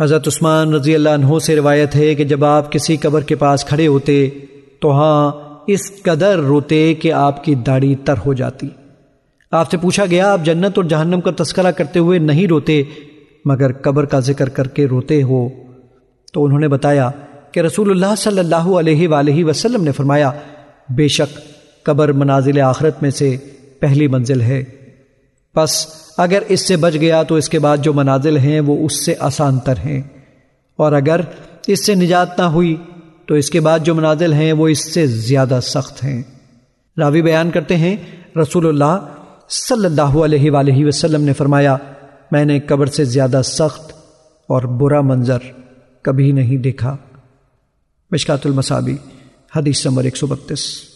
حضرت عثمان رضی اللہ عنہ سے روایت ہے کہ جب آپ کسی قبر کے پاس کھڑے ہوتے تو ہاں اس قدر روتے کہ آپ کی داڑھی تر ہو جاتی۔ آپ سے پوچھا گیا، آپ جنت اور جہنم کا تذکرہ کرتے ہوئے نہیں روتے، مگر قبر کا ذکر کر کے روتے ہو۔ تو انہوں نے بتایا کہ رسول اللہ صلی اللہ علیہ وآلہ وسلم نے فرمایا، بے شک قبر منازل آخرت میں سے پہلی منزل ہے۔ پس اگر اس سے بچ گیا تو اس کے بعد جو منازل ہیں وہ اس سے آسان تر ہیں۔ اور اگر اس سے نجات نہ ہوئی تو اس کے بعد جو منازل ہیں وہ اس سے زیادہ سخت ہیں۔ راوی بیان کرتے ہیں، رسول اللہ صلی اللہ علیہ وآلہ وسلم نے فرمایا، میں نے قبر سے زیادہ سخت اور برا منظر کبھی نہیں دیکھا۔ مشکات المصابی حدیث نمبر ایک سو بتیس۔